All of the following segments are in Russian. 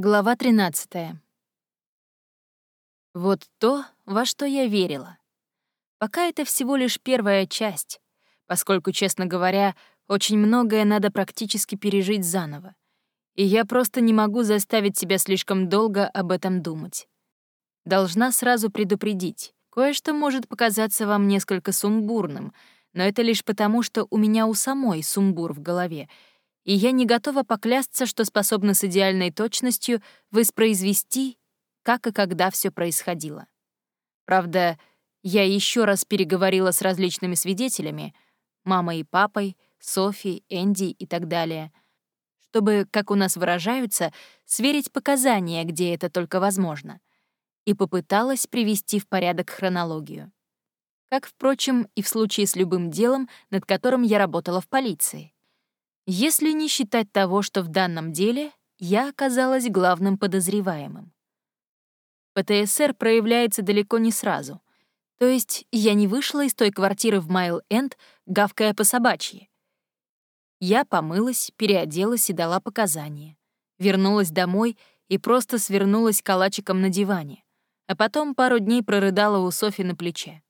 Глава 13. Вот то, во что я верила. Пока это всего лишь первая часть, поскольку, честно говоря, очень многое надо практически пережить заново. И я просто не могу заставить себя слишком долго об этом думать. Должна сразу предупредить. Кое-что может показаться вам несколько сумбурным, но это лишь потому, что у меня у самой сумбур в голове — и я не готова поклясться, что способна с идеальной точностью воспроизвести, как и когда все происходило. Правда, я еще раз переговорила с различными свидетелями, мамой и папой, Софи, Энди и так далее, чтобы, как у нас выражаются, сверить показания, где это только возможно, и попыталась привести в порядок хронологию. Как, впрочем, и в случае с любым делом, над которым я работала в полиции если не считать того, что в данном деле я оказалась главным подозреваемым. ПТСР проявляется далеко не сразу. То есть я не вышла из той квартиры в Майл-Энд, гавкая по собачьи. Я помылась, переоделась и дала показания. Вернулась домой и просто свернулась калачиком на диване, а потом пару дней прорыдала у Софи на плече.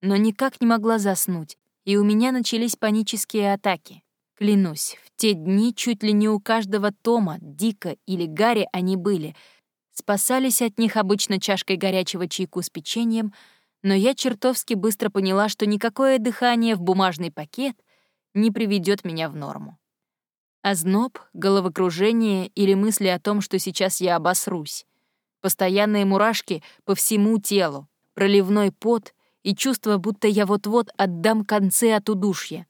Но никак не могла заснуть, и у меня начались панические атаки. Клянусь, в те дни чуть ли не у каждого Тома, Дика или Гарри они были. Спасались от них обычно чашкой горячего чайку с печеньем, но я чертовски быстро поняла, что никакое дыхание в бумажный пакет не приведет меня в норму. Озноб, головокружение или мысли о том, что сейчас я обосрусь. Постоянные мурашки по всему телу, проливной пот и чувство, будто я вот-вот отдам концы от удушья.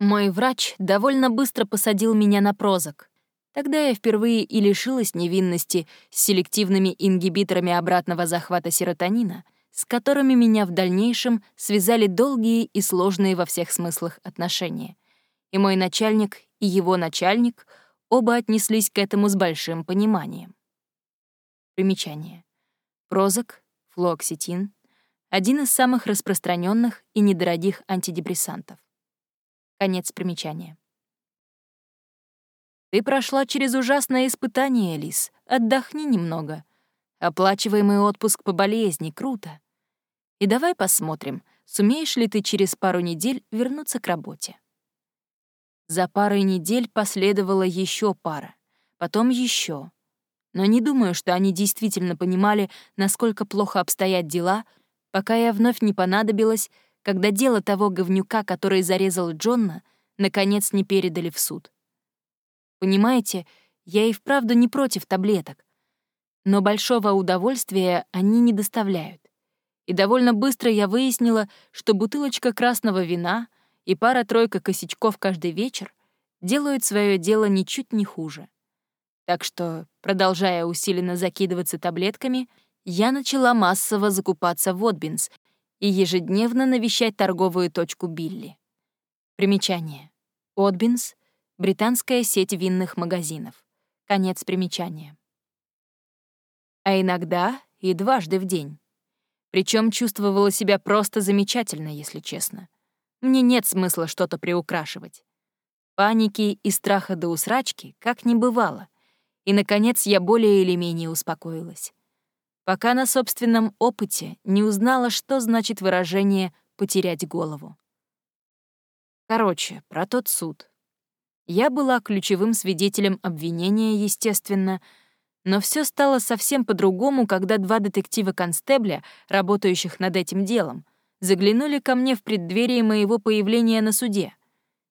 Мой врач довольно быстро посадил меня на прозок. Тогда я впервые и лишилась невинности с селективными ингибиторами обратного захвата серотонина, с которыми меня в дальнейшем связали долгие и сложные во всех смыслах отношения. И мой начальник, и его начальник оба отнеслись к этому с большим пониманием. Примечание. Прозок, флуоксетин — один из самых распространенных и недорогих антидепрессантов. Конец примечания. Ты прошла через ужасное испытание, Лис. Отдохни немного. Оплачиваемый отпуск по болезни — круто. И давай посмотрим, сумеешь ли ты через пару недель вернуться к работе. За парой недель последовала еще пара, потом еще. Но не думаю, что они действительно понимали, насколько плохо обстоят дела, пока я вновь не понадобилась когда дело того говнюка, который зарезал Джонна, наконец не передали в суд. Понимаете, я и вправду не против таблеток, но большого удовольствия они не доставляют. И довольно быстро я выяснила, что бутылочка красного вина и пара-тройка косячков каждый вечер делают свое дело ничуть не хуже. Так что, продолжая усиленно закидываться таблетками, я начала массово закупаться в Отбинс и ежедневно навещать торговую точку Билли. Примечание. Отбинс — британская сеть винных магазинов. Конец примечания. А иногда и дважды в день. Причем чувствовала себя просто замечательно, если честно. Мне нет смысла что-то приукрашивать. Паники и страха до усрачки как не бывало. И, наконец, я более или менее успокоилась пока на собственном опыте не узнала, что значит выражение «потерять голову». Короче, про тот суд. Я была ключевым свидетелем обвинения, естественно, но все стало совсем по-другому, когда два детектива-констебля, работающих над этим делом, заглянули ко мне в преддверии моего появления на суде.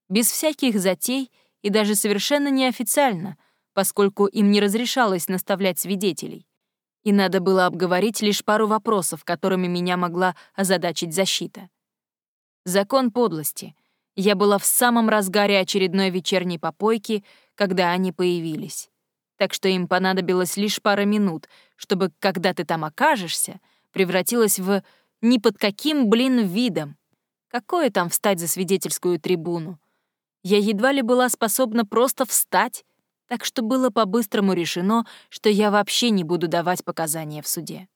Без всяких затей и даже совершенно неофициально, поскольку им не разрешалось наставлять свидетелей и надо было обговорить лишь пару вопросов, которыми меня могла озадачить защита. Закон подлости. Я была в самом разгаре очередной вечерней попойки, когда они появились. Так что им понадобилось лишь пара минут, чтобы, когда ты там окажешься, превратилась в ни под каким, блин, видом. Какое там встать за свидетельскую трибуну? Я едва ли была способна просто встать так что было по-быстрому решено, что я вообще не буду давать показания в суде.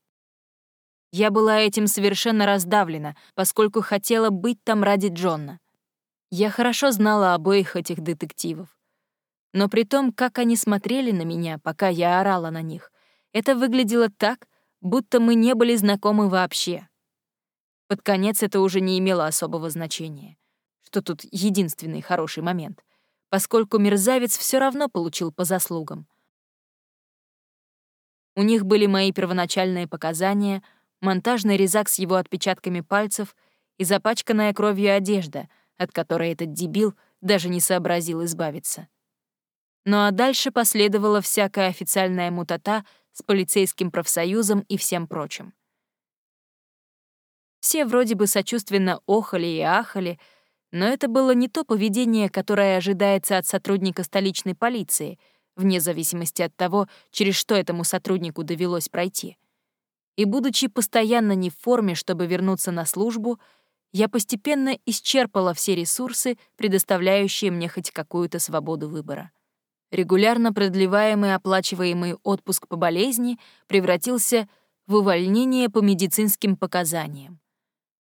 Я была этим совершенно раздавлена, поскольку хотела быть там ради Джона. Я хорошо знала обоих этих детективов. Но при том, как они смотрели на меня, пока я орала на них, это выглядело так, будто мы не были знакомы вообще. Под конец это уже не имело особого значения, что тут единственный хороший момент, поскольку мерзавец все равно получил по заслугам. У них были мои первоначальные показания, монтажный резак с его отпечатками пальцев и запачканная кровью одежда, от которой этот дебил даже не сообразил избавиться. Ну а дальше последовала всякая официальная мутата с полицейским профсоюзом и всем прочим. Все вроде бы сочувственно охали и ахали, но это было не то поведение, которое ожидается от сотрудника столичной полиции, вне зависимости от того, через что этому сотруднику довелось пройти. И будучи постоянно не в форме, чтобы вернуться на службу, я постепенно исчерпала все ресурсы, предоставляющие мне хоть какую-то свободу выбора. Регулярно продлеваемый оплачиваемый отпуск по болезни превратился в увольнение по медицинским показаниям.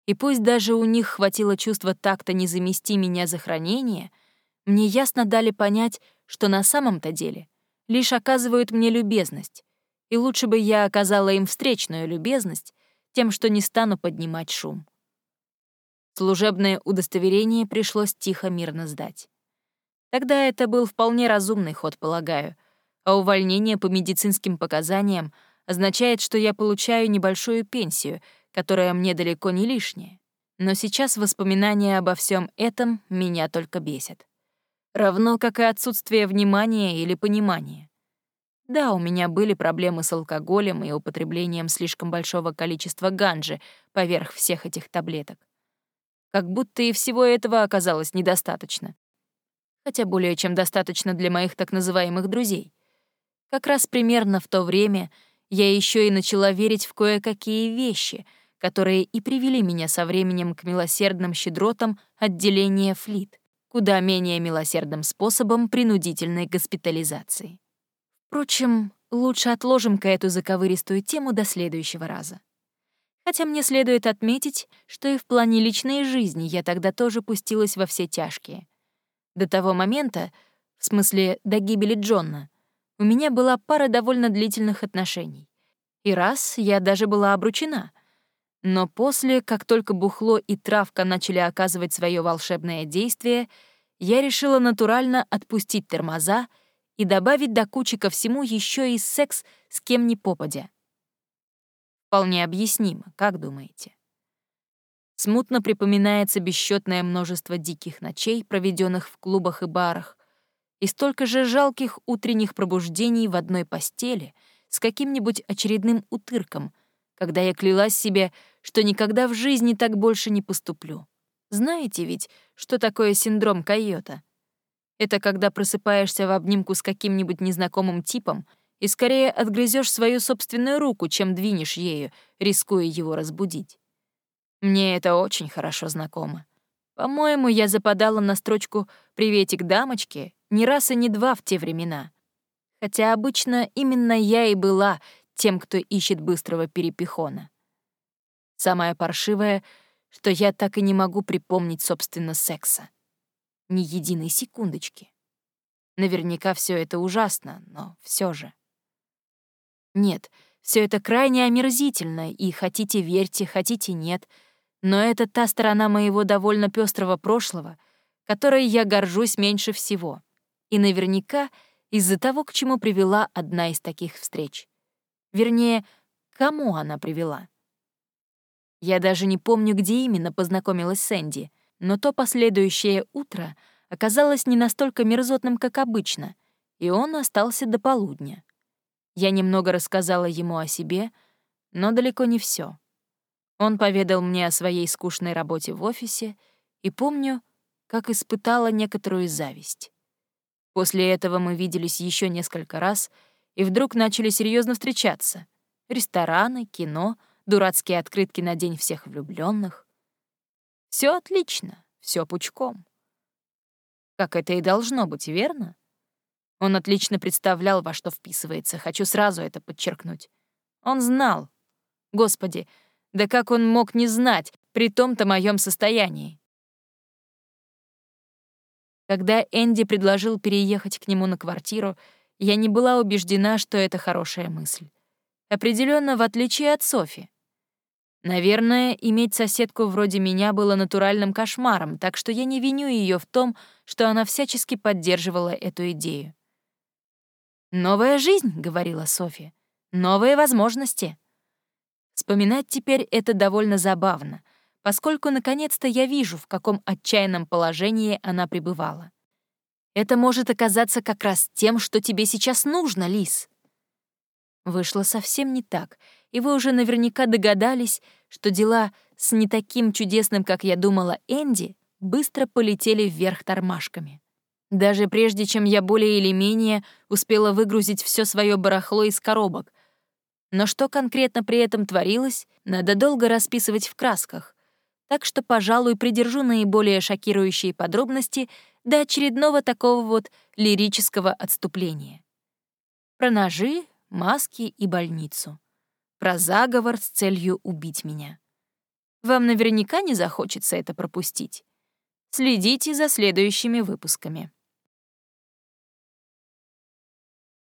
И пусть даже у них хватило чувства так-то не замести меня за хранение, мне ясно дали понять, что на самом-то деле лишь оказывают мне любезность, и лучше бы я оказала им встречную любезность тем, что не стану поднимать шум. Служебное удостоверение пришлось тихо-мирно сдать. Тогда это был вполне разумный ход, полагаю, а увольнение по медицинским показаниям означает, что я получаю небольшую пенсию, которая мне далеко не лишняя. Но сейчас воспоминания обо всем этом меня только бесят. Равно как и отсутствие внимания или понимания. Да, у меня были проблемы с алкоголем и употреблением слишком большого количества ганджи поверх всех этих таблеток. Как будто и всего этого оказалось недостаточно хотя более чем достаточно для моих так называемых друзей. Как раз примерно в то время я еще и начала верить в кое-какие вещи, которые и привели меня со временем к милосердным щедротам отделения флит, куда менее милосердным способом принудительной госпитализации. Впрочем, лучше отложим-ка эту заковыристую тему до следующего раза. Хотя мне следует отметить, что и в плане личной жизни я тогда тоже пустилась во все тяжкие — до того момента, в смысле до гибели Джона, у меня была пара довольно длительных отношений. И раз я даже была обручена. Но после, как только бухло и травка начали оказывать свое волшебное действие, я решила натурально отпустить тормоза и добавить до кучи ко всему еще и секс с кем ни попадя. Вполне объяснимо, как думаете? Смутно припоминается бесчетное множество диких ночей, проведенных в клубах и барах, и столько же жалких утренних пробуждений в одной постели с каким-нибудь очередным утырком, когда я клялась себе, что никогда в жизни так больше не поступлю. Знаете ведь, что такое синдром койота? Это когда просыпаешься в обнимку с каким-нибудь незнакомым типом и скорее отгрызешь свою собственную руку, чем двинешь ею, рискуя его разбудить. Мне это очень хорошо знакомо. По-моему, я западала на строчку «Приветик, дамочки» не раз и не два в те времена. Хотя обычно именно я и была тем, кто ищет быстрого перепихона. Самое паршивое, что я так и не могу припомнить, собственно, секса. Ни единой секундочки. Наверняка все это ужасно, но все же. Нет, все это крайне омерзительно, и хотите верьте, хотите нет — но это та сторона моего довольно пестрого прошлого, которой я горжусь меньше всего. И наверняка из-за того, к чему привела одна из таких встреч. Вернее, кому она привела. Я даже не помню, где именно познакомилась с Энди, но то последующее утро оказалось не настолько мерзотным, как обычно, и он остался до полудня. Я немного рассказала ему о себе, но далеко не все. Он поведал мне о своей скучной работе в офисе и помню, как испытала некоторую зависть. После этого мы виделись еще несколько раз и вдруг начали серьезно встречаться. Рестораны, кино, дурацкие открытки на День всех влюбленных. Все отлично, все пучком. Как это и должно быть, верно? Он отлично представлял, во что вписывается, хочу сразу это подчеркнуть. Он знал. Господи, да как он мог не знать при том-то моем состоянии? Когда Энди предложил переехать к нему на квартиру, я не была убеждена, что это хорошая мысль. Определенно, в отличие от Софи. Наверное, иметь соседку вроде меня было натуральным кошмаром, так что я не виню ее в том, что она всячески поддерживала эту идею. «Новая жизнь», — говорила Софи, — «новые возможности». Вспоминать теперь это довольно забавно, поскольку наконец-то я вижу, в каком отчаянном положении она пребывала. Это может оказаться как раз тем, что тебе сейчас нужно, Лис. Вышло совсем не так, и вы уже наверняка догадались, что дела с не таким чудесным, как я думала, Энди быстро полетели вверх тормашками. Даже прежде, чем я более или менее успела выгрузить все свое барахло из коробок. Но что конкретно при этом творилось, надо долго расписывать в красках. Так что, пожалуй, придержу наиболее шокирующие подробности до очередного такого вот лирического отступления. Про ножи, маски и больницу. Про заговор с целью убить меня. Вам наверняка не захочется это пропустить. Следите за следующими выпусками.